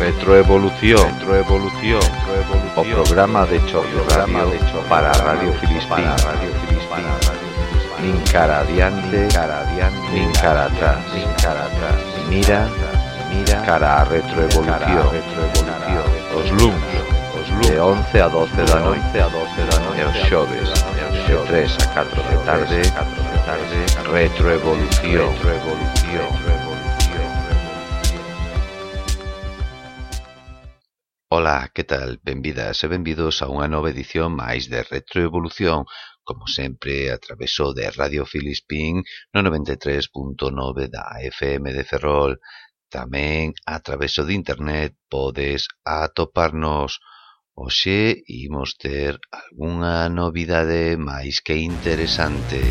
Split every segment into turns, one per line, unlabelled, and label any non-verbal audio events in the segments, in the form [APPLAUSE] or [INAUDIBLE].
Retroevolución, retroevolución, o programa de choque programa de choque para Radio Filispín, Radio Filispín, nin cara adiante, cara adiante, nin cara atrás, nin cara atrás, mira, mira, cara a retroevolución, retroevolución, os luns, de 11 a 12 da noite a 12 da noite aos xoves de 3 a 4 de tarde. 4 tarde. Retroevolución. Revolución Ola, que tal? Benvidas e benvidos a unha nova edición máis de Retroevolución, como sempre, a traveso de Radio Filispín no 93.9 da FM de Ferrol. Tamén, a traveso de internet, podes atoparnos. Oxe imos ter algunha novidade máis que interesante.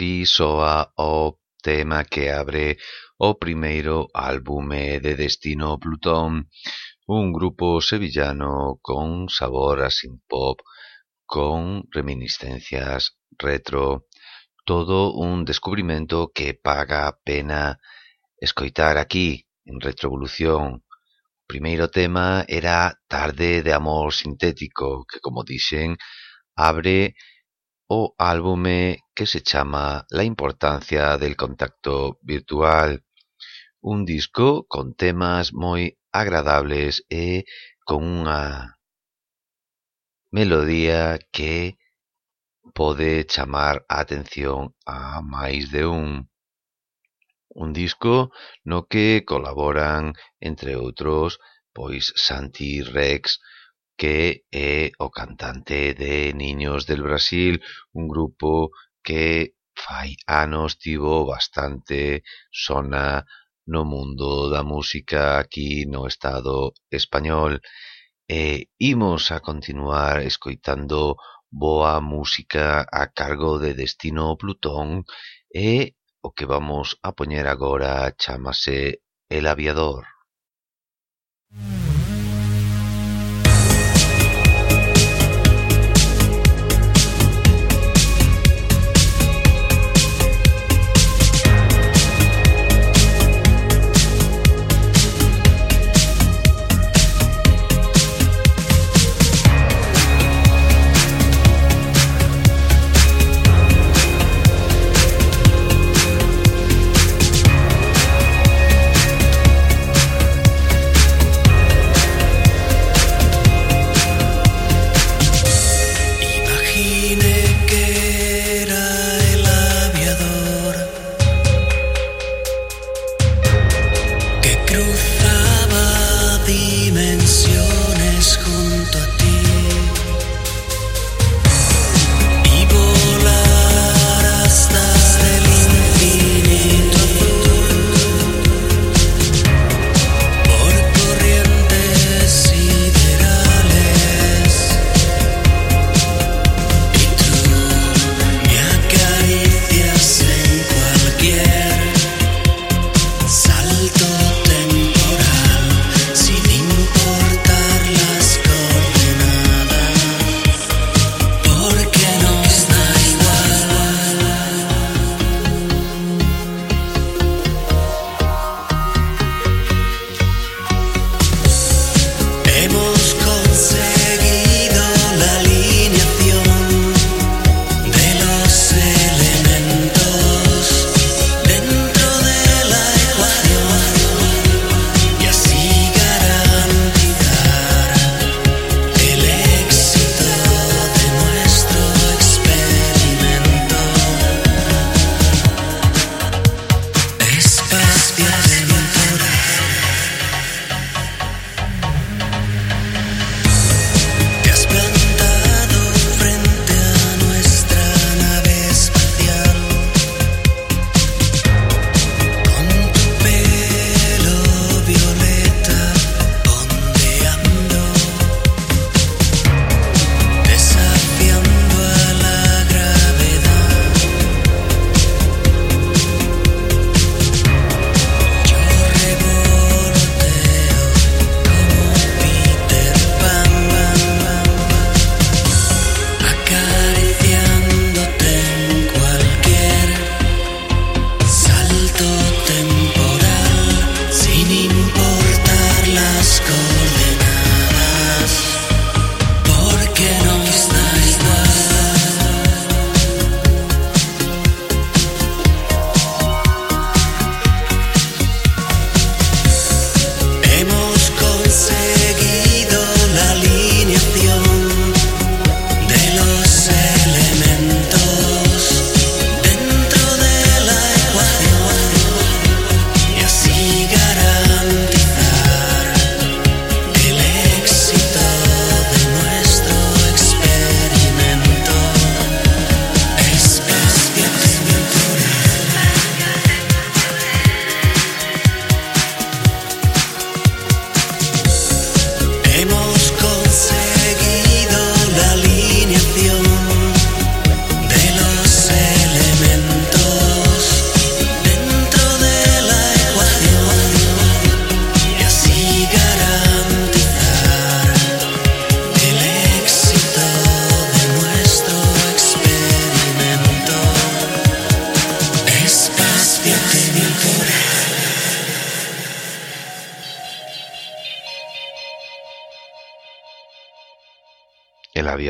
Así soa o tema que abre o primeiro álbume de Destino Plutón, un grupo sevillano con sabor a synth-pop, con reminiscencias retro. Todo un descubrimento que paga a pena escoitar aquí, en Retrovolución. O
primeiro tema era Tarde de Amor Sintético, que, como dixen, abre o álbume que se chama La importancia del contacto virtual. Un disco con temas moi agradables e con unha melodía que pode chamar a atención a máis de un. Un disco no que colaboran, entre outros, pois Santi Rex, que é o cantante de Niños del Brasil, un grupo que fai anos tivo bastante sona no mundo da música aquí no Estado español e imos a continuar escoitando boa música a cargo de Destino Plutón e o que vamos a poñer agora chamase El Aviador. Mm.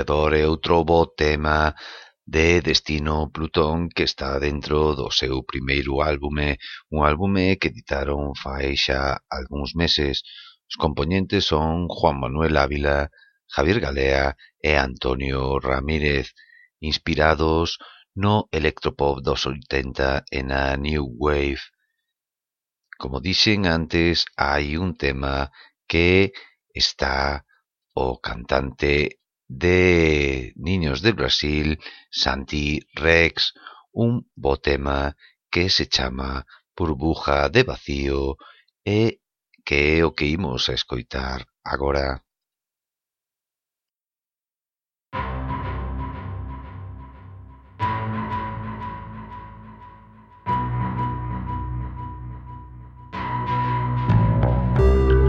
historiador é outro bo tema de Destino Plutón que está dentro do seu primeiro álbume, un álbume que editaron fai xa algúns meses. Os componentes son Juan Manuel Ávila, Javier Galea e Antonio Ramírez, inspirados no electropop dos 80 e na New Wave. Como dixen antes, hai un tema que está o cantante de Niños de Brasil, Santi Rex, un bo tema que se chama Burbuja de Vacío e que é o que imos a escoitar agora.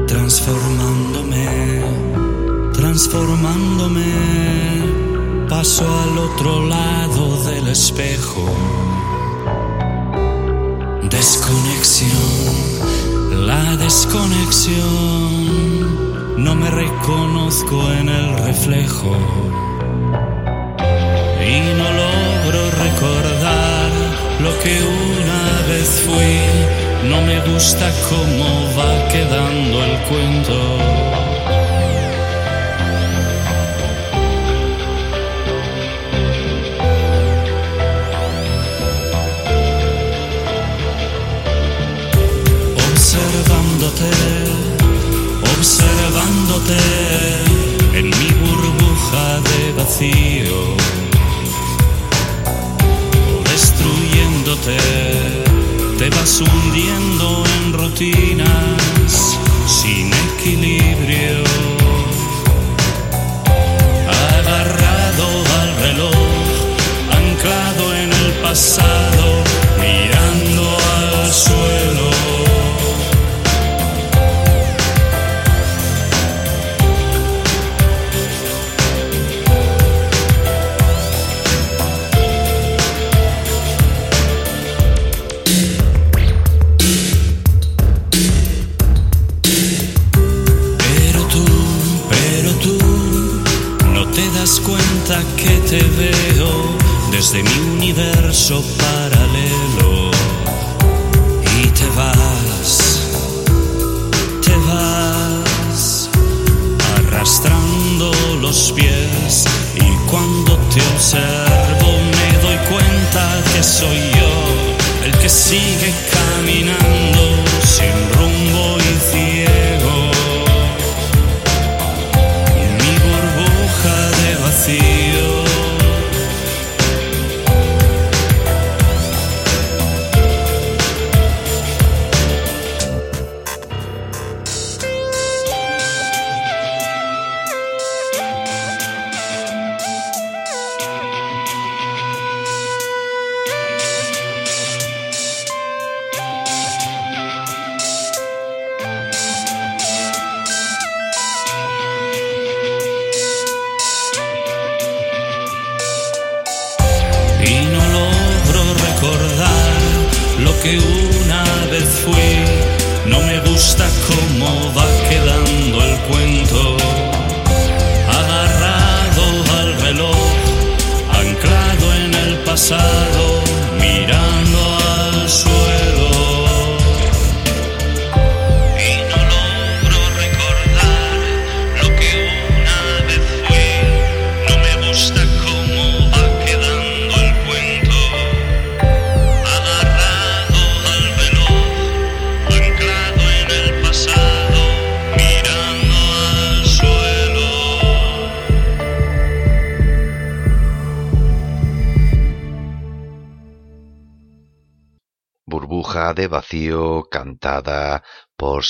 Transformándome transformándome, paso al otro lado del espejo. Desconexión, la desconexión, no me reconozco en el reflejo y no logro recordar lo que una vez fui. No me gusta cómo va quedando el cuento. Te vas hundiendo en rutinas sin equilibrio, agarrado al reloj, anclado en el pasado,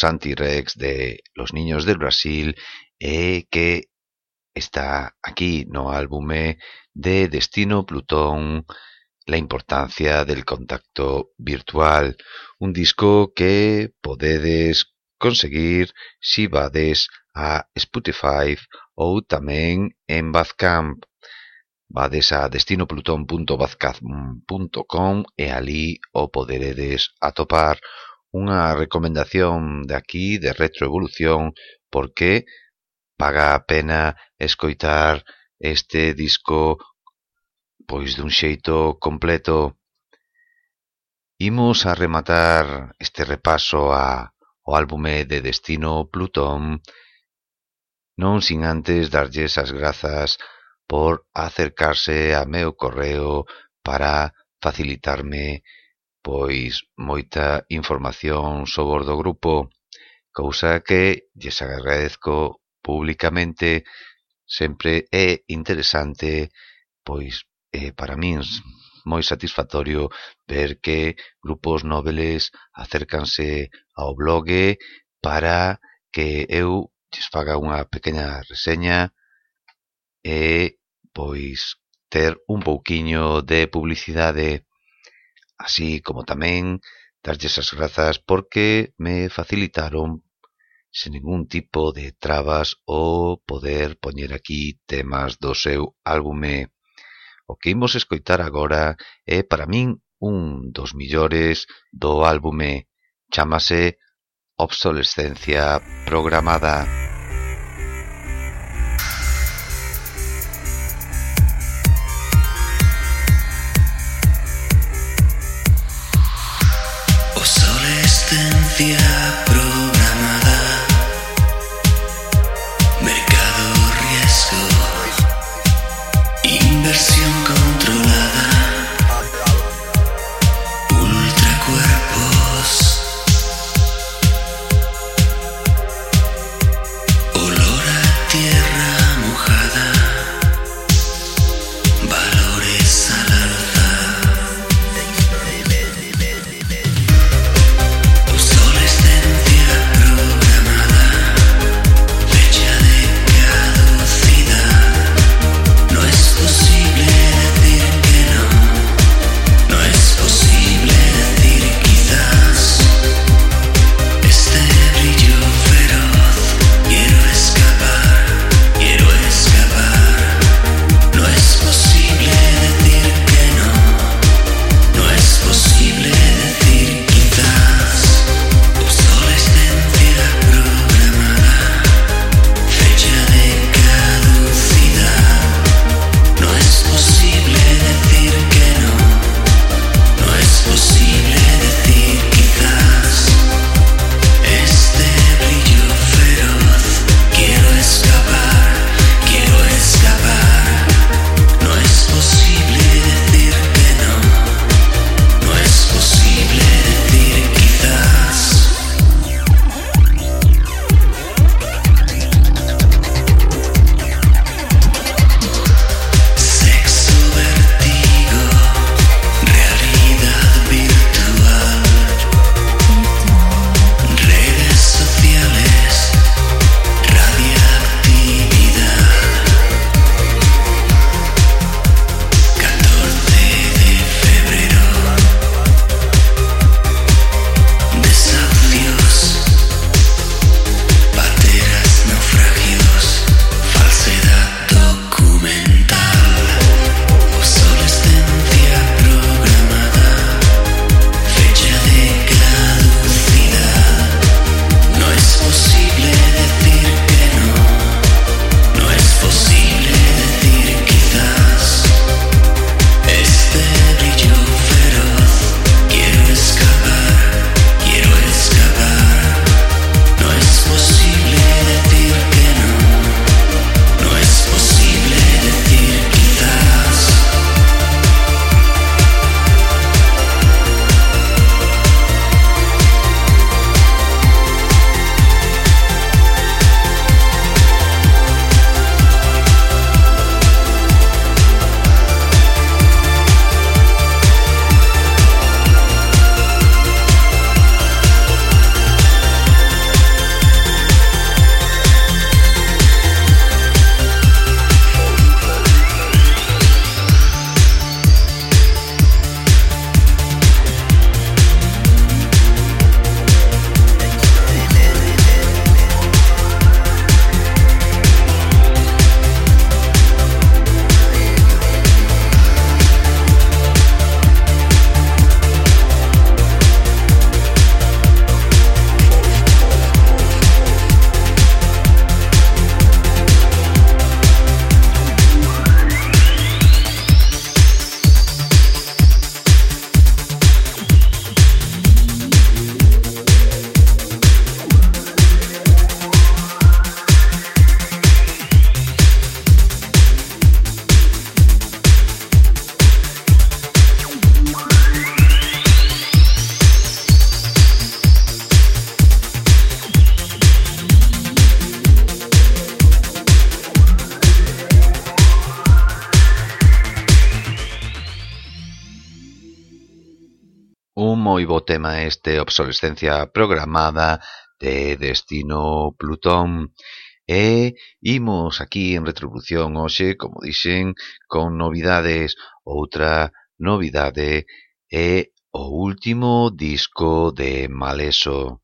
os anti-rex de
Los Niños del Brasil e que está aquí no álbume de Destino Plutón La importancia del contacto virtual, un disco que podedes conseguir si vades a Spotify ou tamén en Bazcamp. Vades a destinoplutón.bazcamp.com e ali o poderedes atopar unha recomendación de aquí de retroevolución porque paga a pena escoitar este disco pois dun xeito completo. Imos a rematar este repaso a o álbume de Destino Plutón non sin antes darlles as grazas por acercarse a meu correo para facilitarme pois moita información sobre do grupo, cousa que lles agradezco publicamente, sempre é interesante, pois eh, para min moi satisfactorio ver que grupos noveles acércanse ao blogue para que eu lles faga unha pequena reseña e pois ter un pouquiño de publicidade así como tamén darlles as grazas porque me facilitaron sen ningún tipo de trabas o poder poñer aquí temas do seu álbume. O que imos escoitar agora é para min un dos millores do álbume. Chámase Obsolescencia Programada. confiar. Volvo tema este obsolescencia programada de Destino Plutón. E imos aquí en retribución hoxe, como dixen, con novidades. Outra novidade é o último disco de Maleso.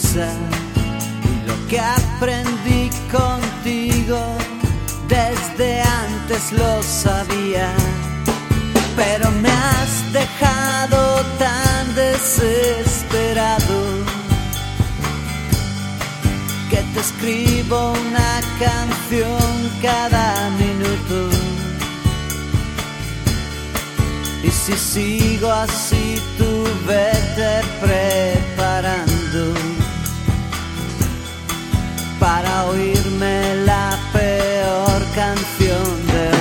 Y lo que aprendí contigo desde antes lo sabía. Pero me has dejado tan desesperado que te escribo una canción cada minuto. Y si sigo así, tú vete preparando para oírme la peor canción del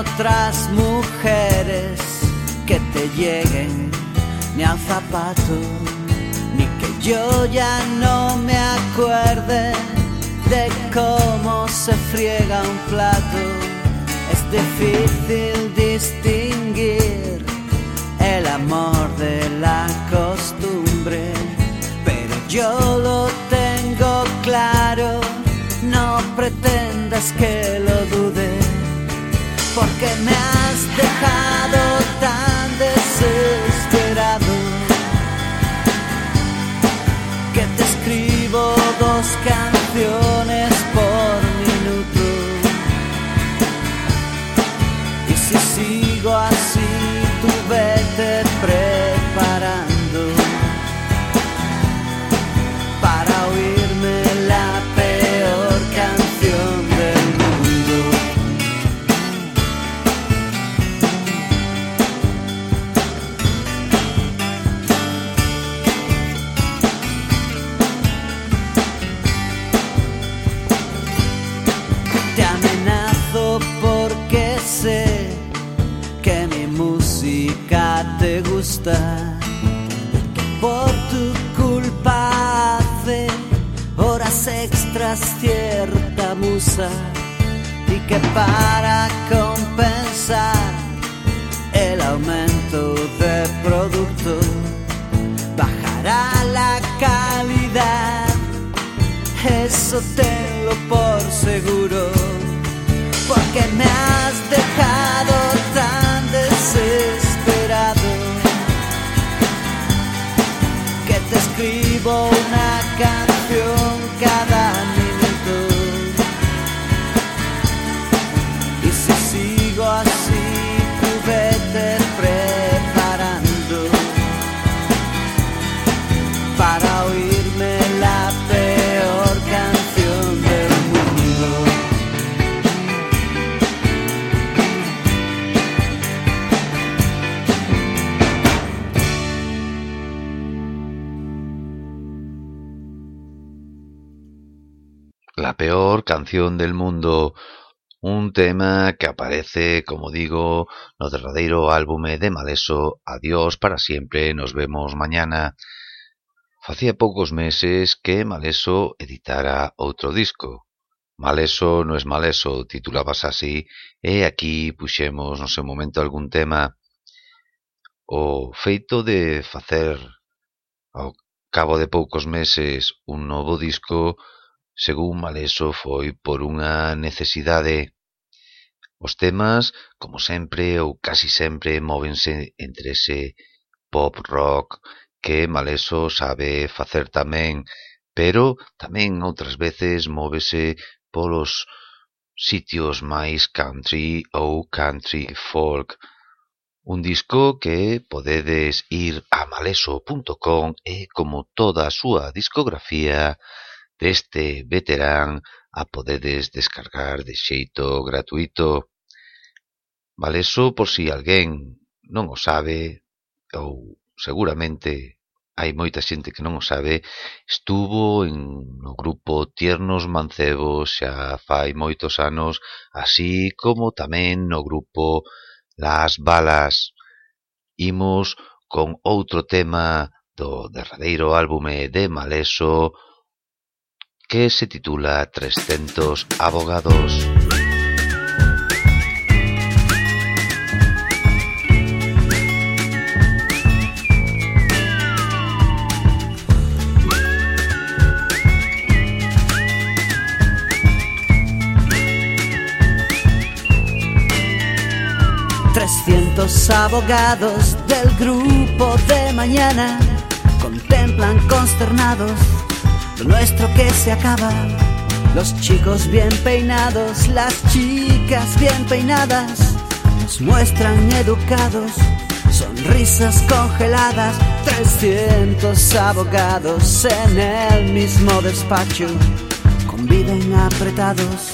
otras mujeres que te lleguen ni al zapato, ni que yo ya no me acuerde de cómo se friega un plato. Difícil distinguir el amor de la costumbre, pero yo lo tengo claro, no pretendas que lo dudes porque me has dejado tan desesperado cierta musa y que para compensar el aumento de producto bajará la calidad. Eso tenlo por seguro, porque me has dejado tan desesperado te escribo una canción cada peor canción del mundo,
un tema que aparece, como digo, no derradeiro álbume de Maleso, Adiós para siempre, nos vemos mañana. Facía poucos meses que Maleso editara outro disco. Maleso no es Maleso, titulabas así, e aquí puxemos no seu momento algún tema. O feito de facer ao cabo de poucos meses un novo disco Según Maleso foi por unha necesidade. Os temas, como sempre ou casi sempre, móvense entre ese pop rock que Maleso sabe facer tamén, pero tamén outras veces móvese polos sitios máis country ou country folk. Un disco que podedes ir a maleso.com e, como toda a súa discografía, deste veterán a podedes descargar de xeito gratuito. Vale só por si alguén non o sabe, ou seguramente hai moita xente que non o sabe, estuvo en, no grupo Tiernos Mancebos xa fai moitos anos, así como tamén no grupo Las Balas. Imos con outro tema do derradeiro álbume de Maleso, que se titula Trescentos abogados.
Trescientos abogados del grupo de mañana contemplan consternados nuestro que se acaba. Los chicos bien peinados, las chicas bien peinadas, nos muestran educados, sonrisas congeladas, trescientos abogados en el mismo despacho, conviven apretados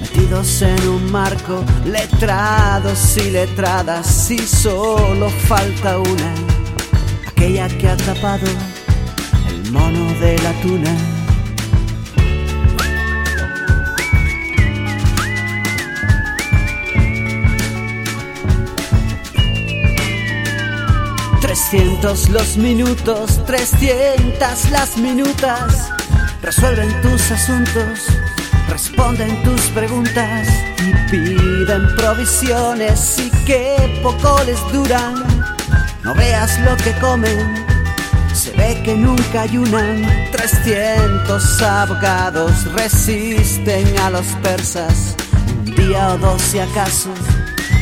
metidos en un marco, letrados y letradas, y solo falta una, aquella que ha tapado mono de la tuna. Trescientos los minutos, trescientas las minutas, resuelven tus asuntos responden tus preguntas y piden provisiones y que poco les duran. No veas lo que comen, ve que nunca ayunan. Trescientos abogados resisten a los persas, un día o dos si acaso.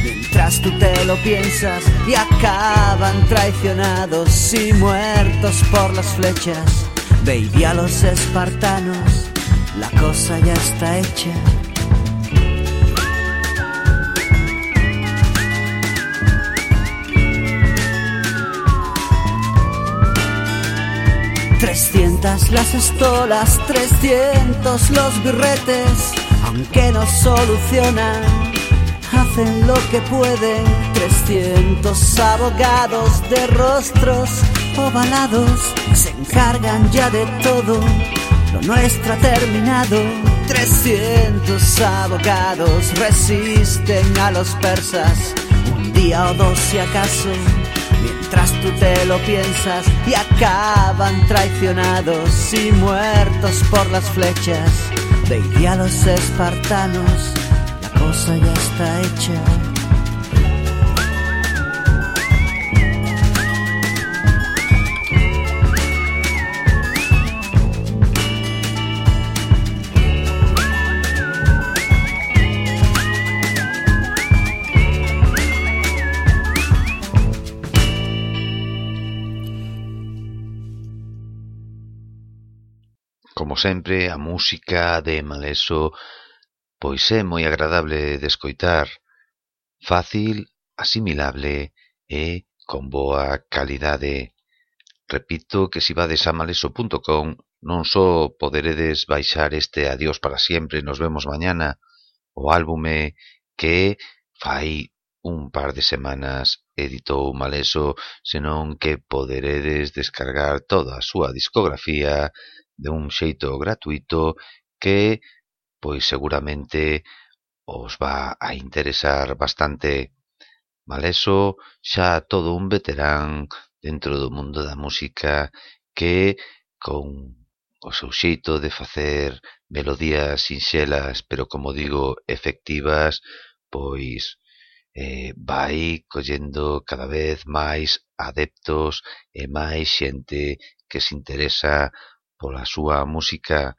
Mientras tú te lo piensas y acaban traicionados y muertos por las flechas, baby a los espartanos la cosa ya está hecha. Trescientas las estolas, trescientos los birretes, aunque no solucionan, hacen lo que pueden. Trescientos abogados de rostros ovalados se encargan ya de todo lo nuestro ha terminado. 300 abogados resisten a los persas, un día o dos si acaso, mientras tú te lo piensas y acaban traicionados y muertos por las flechas. Veía a los espartanos, la cosa ya está hecha.
sempre, a música de Maleso pois é moi agradable de escoitar, fácil, asimilable e con boa calidade. Repito que se si vades a maleso.com non só poderedes baixar este Adiós para sempre, nos vemos mañana, o álbume que fai un par de semanas editou Maleso, senón que poderedes descargar toda a súa discografía de un xeito gratuito que, pois seguramente, os va a interesar bastante. Maleso xa todo un veterán dentro do mundo da música que, con o seu xeito de facer melodías sinxelas, pero como digo, efectivas, pois eh, vai collendo cada vez máis adeptos e máis xente que se interesa pola súa música,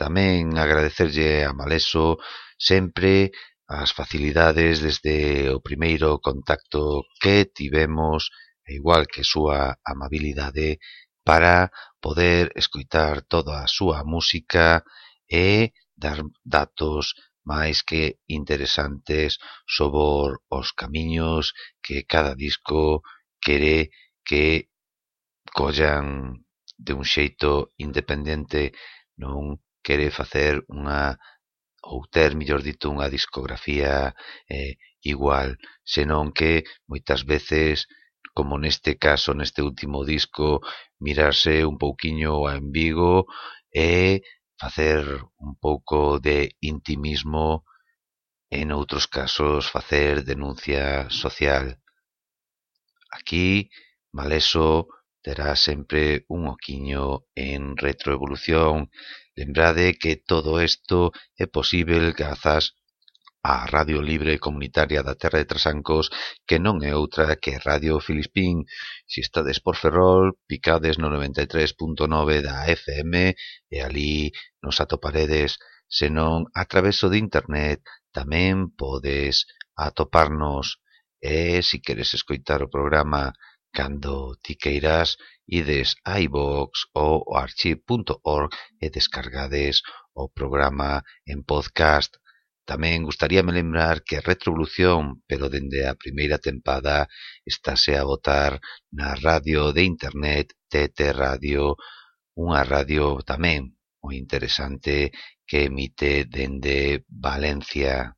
tamén agradecerlle a Maleso sempre as facilidades desde o primeiro contacto que tivemos, igual que súa amabilidade, para poder escoitar toda a súa música e dar datos máis que interesantes sobre os camiños que cada disco quere que collan de un xeito independente non quere facer unha ou ter, mellor dito, unha discografía eh, igual, senón que moitas veces, como neste caso, neste último disco, mirarse un pouquiño a en Vigo e facer un pouco de intimismo, en outros casos facer denuncia social. Aquí, Maleso terá sempre un oquiño en retroevolución. Lembrade que todo isto é posíbel grazas á Radio Libre Comunitaria da Terra de Trasancos, que non é outra que Radio Filispín. Si estades por Ferrol, picades no 93.9 da FM e ali nos atoparedes, senón a traveso de internet tamén podes atoparnos e se queres escoitar o programa Cando ti queiras, ides a iVox ou Archive.org e descargades o programa en podcast. Tamén gustaríame lembrar que Retrovolución, pero dende a primeira tempada, estáse a votar na radio de internet TT Radio, unha radio tamén moi interesante que emite dende Valencia.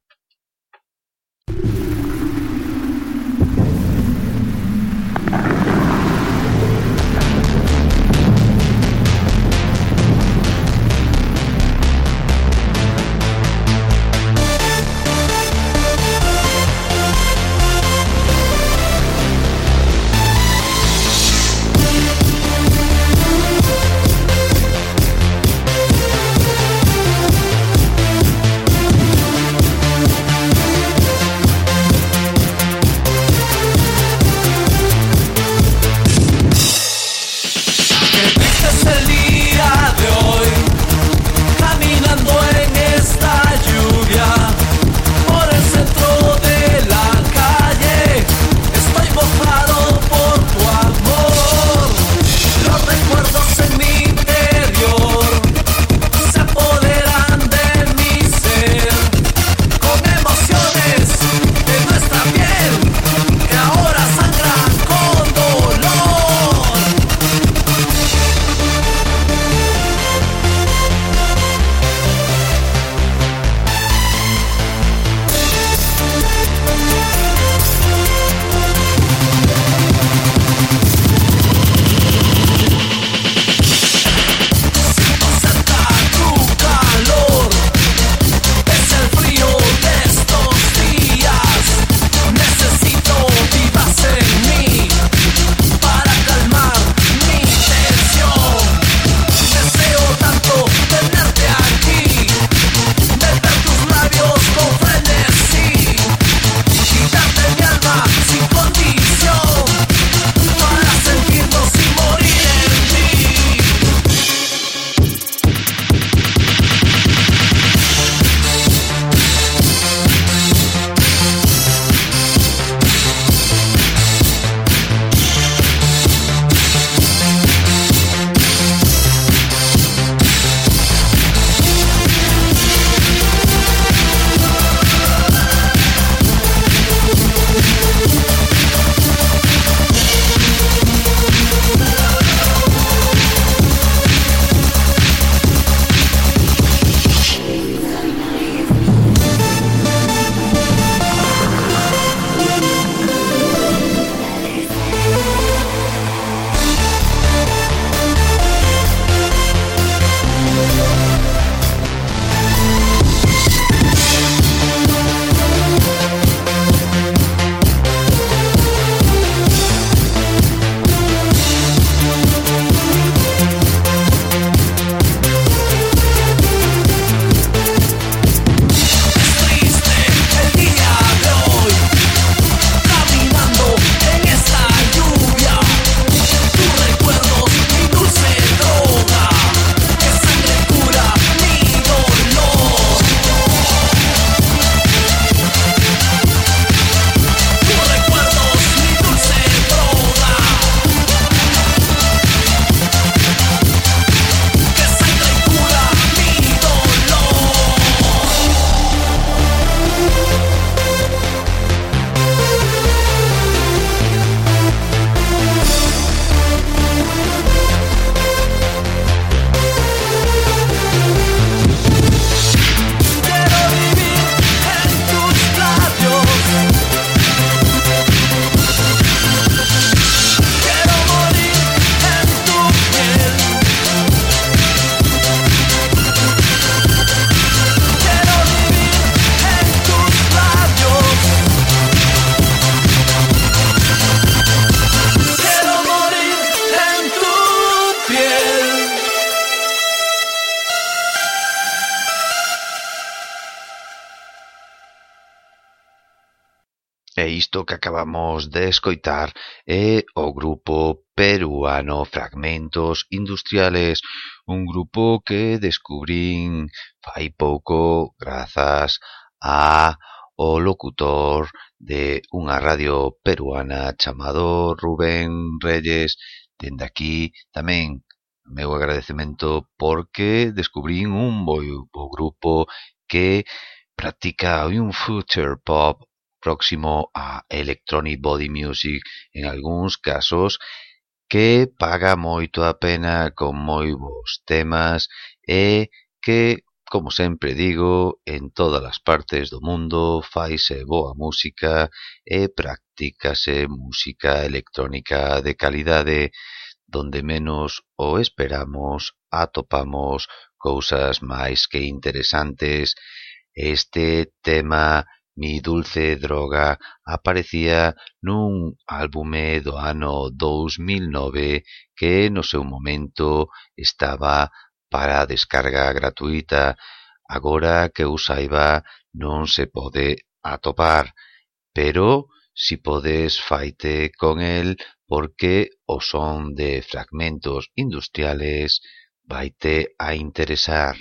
Isto que acabamos de escoitar é o grupo peruano Fragmentos Industriales, un grupo que descubrín fai pouco grazas a o locutor de unha radio peruana chamado Rubén Reyes. Dende aquí tamén meu agradecemento porque descubrín un bo, bo grupo que practica un future pop próximo a electronic body music en algúns casos que paga moito a pena con moi bons temas e que, como sempre digo, en todas as partes do mundo faise boa música e practícase música electrónica de calidade donde menos o esperamos atopamos cousas máis que interesantes. Este tema Mi dulce droga aparecía nun álbume do ano dous mil nove que no seu momento estaba para descarga gratuíta, agora que eu saiba non se pode atopar, pero si podes faite con el porque o son de fragmentos industriales vaite a interesar.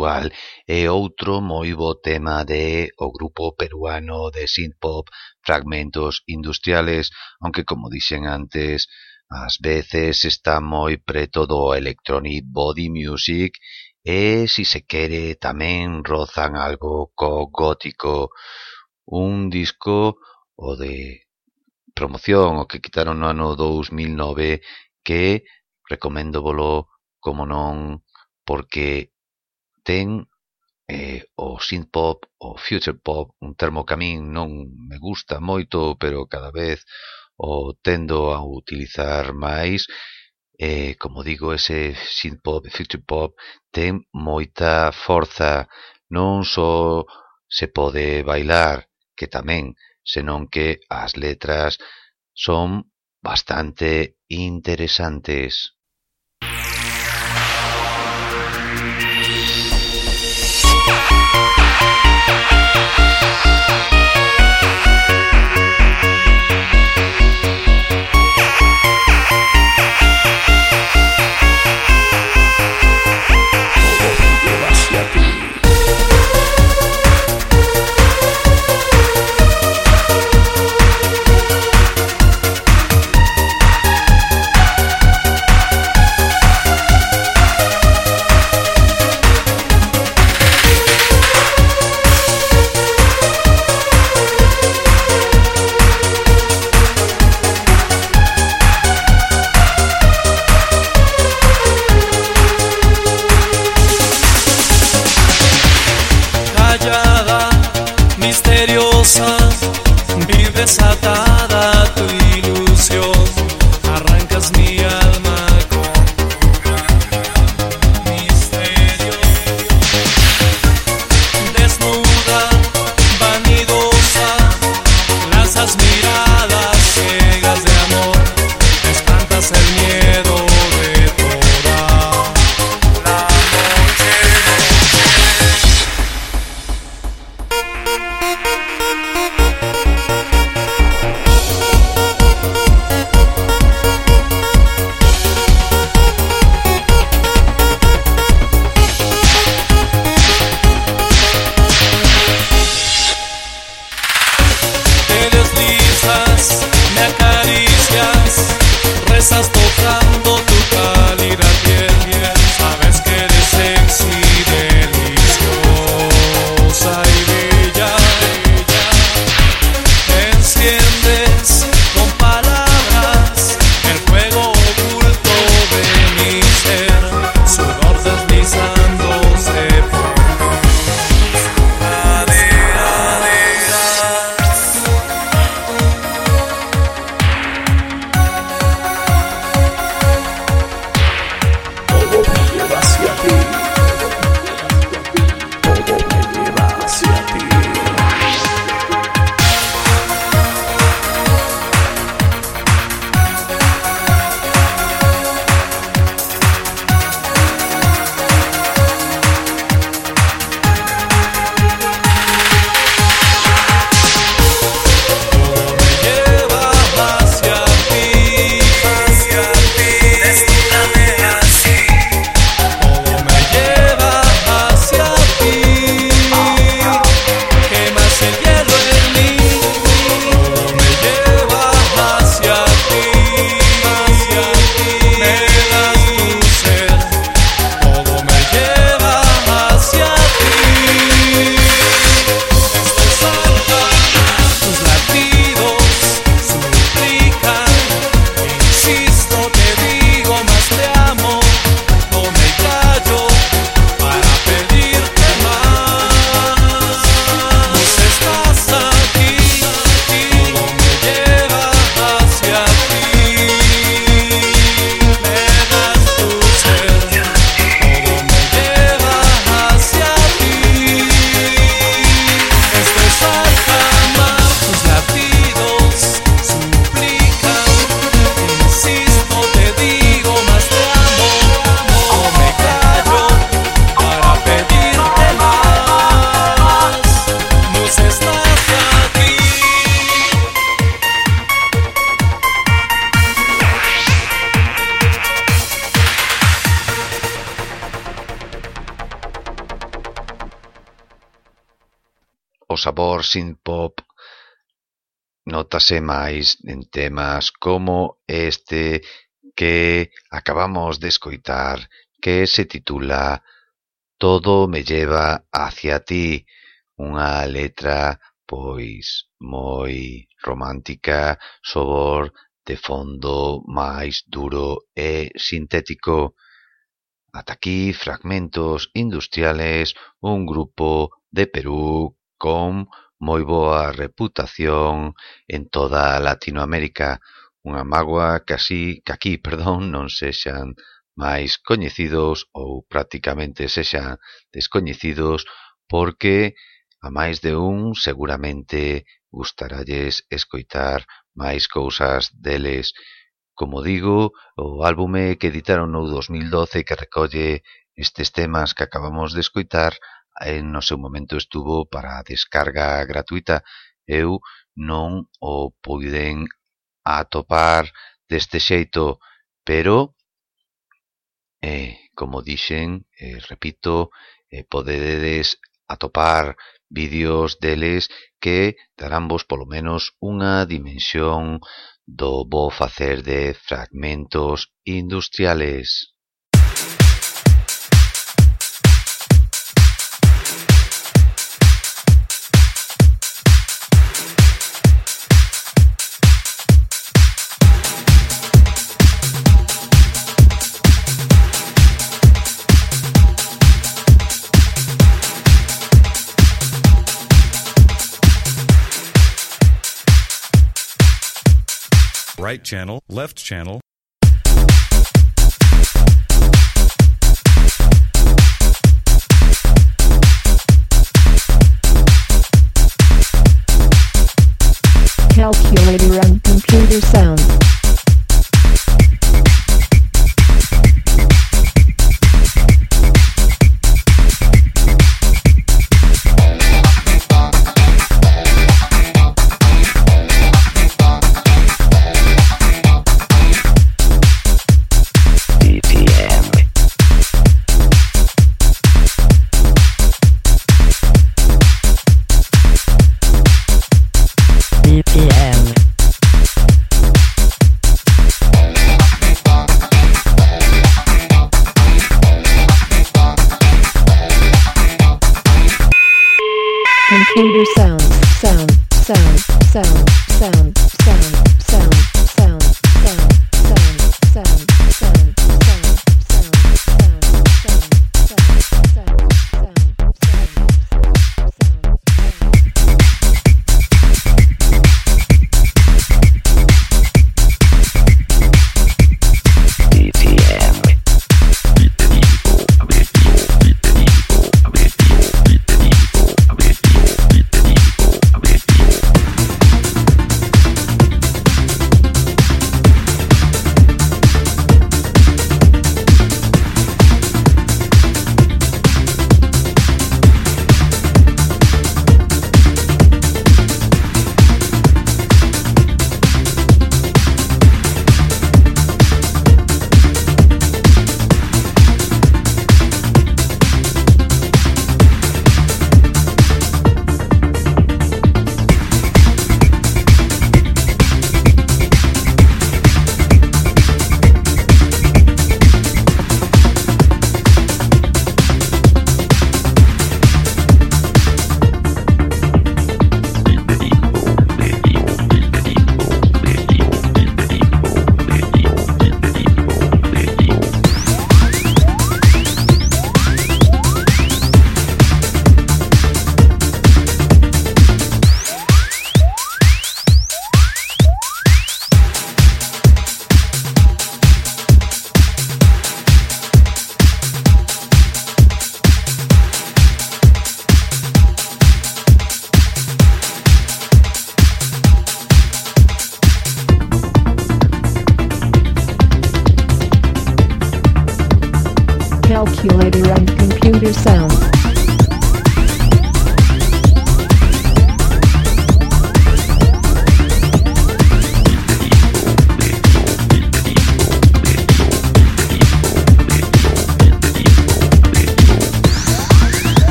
actual e outro moi bo tema de o grupo peruano de synthpop Fragmentos Industriales, aunque como dixen antes, ás veces está moi preto do electronic body music e, si se quere, tamén rozan algo co gótico. Un disco, o de promoción, o que quitaron no ano 2009, que recomendo volo, como non, porque ten eh, o synth pop, o future pop, un termo que a min non me gusta moito, pero cada vez o tendo a utilizar máis, eh, como digo, ese synth pop, future pop, ten moita forza, non só se pode bailar, que tamén, senón que as letras son bastante interesantes. synth pop notase máis en temas como este que acabamos de escoitar que se titula Todo me lleva hacia ti, unha letra pois moi romántica sobor de fondo máis duro e sintético. Ata aquí fragmentos industriales, un grupo de Perú con moi boa reputación en toda Latinoamérica, unha mágoa que así que aquí, [LAUGHS] perdón, non sexan máis coñecidos ou practicamente sexan descoñecidos porque a máis de un seguramente gustaralles escoitar máis cousas deles. Como digo, o álbume que editaron no 2012 que recolle estes temas que acabamos de escoitar en no seu momento estuvo para descarga gratuita. Eu non o puiden atopar deste xeito, pero, eh, como dixen, eh, repito, eh, podedes atopar vídeos deles que daránvos polo menos unha dimensión do bo facer de fragmentos industriales.
Right channel, left channel.
Calculator and computer sound.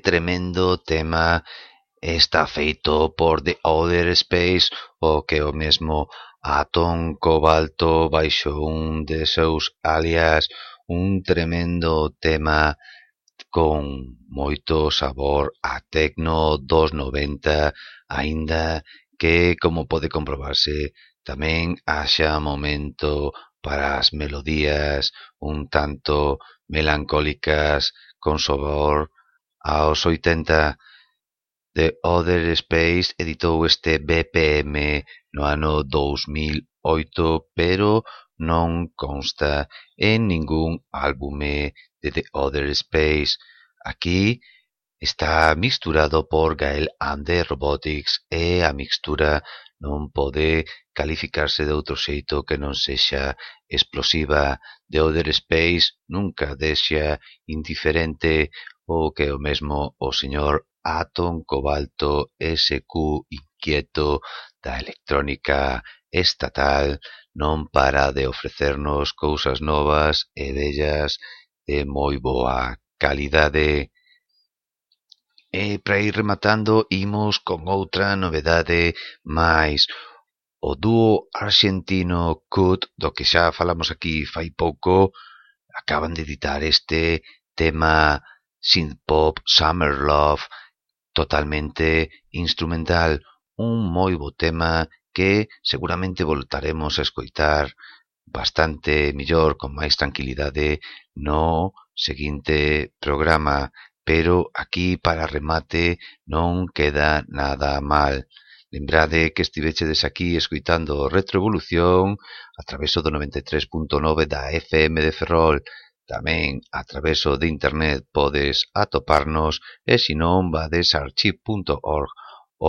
tremendo tema está feito por The Outer Space, o que o mesmo Atón Cobalto baixo un de seus alias, un tremendo tema con moito sabor a tecno dos 90, aínda que, como pode comprobarse, tamén haxa momento para as melodías un tanto melancólicas con sabor Aos oitenta "The Other Space" editou este bpm no ano dous mil oito pero non consta en ningún álbume de The Other Space; aquí está mixturado por Gael and the Robotics e a mixtura non pode calificarse de outro xeito que non sexa explosiva. The Other Space nunca deixa indiferente ou que é o mesmo o señor Atom Cobalto, SQ inquieto da electrónica estatal, non para de ofrecernos cousas novas e bellas de moi boa calidade. E para ir rematando, imos con outra novedade máis o dúo argentino Cut, do que xa falamos aquí fai pouco, acaban de editar este tema synthpop, Summer Love, totalmente instrumental, un moi bo tema que seguramente voltaremos a escoitar bastante mellor, con máis tranquilidade, no seguinte programa, pero aquí para remate non queda nada mal. Lembrade que estivechedes aquí escoitando Retroevolución a traveso do 93.9 da FM de Ferrol. Tamén a traveso de internet podes atoparnos e senón vades a archive.org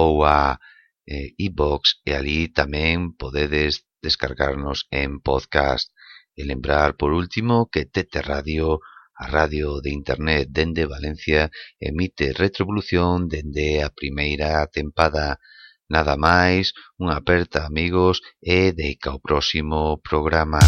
ou a eh, iBox e ali tamén podedes descargarnos en podcast. E lembrar por último que Tete Radio, a radio de internet dende Valencia, emite retrovolución dende a primeira tempada. Nada máis, unha aperta amigos e deica o próximo programa.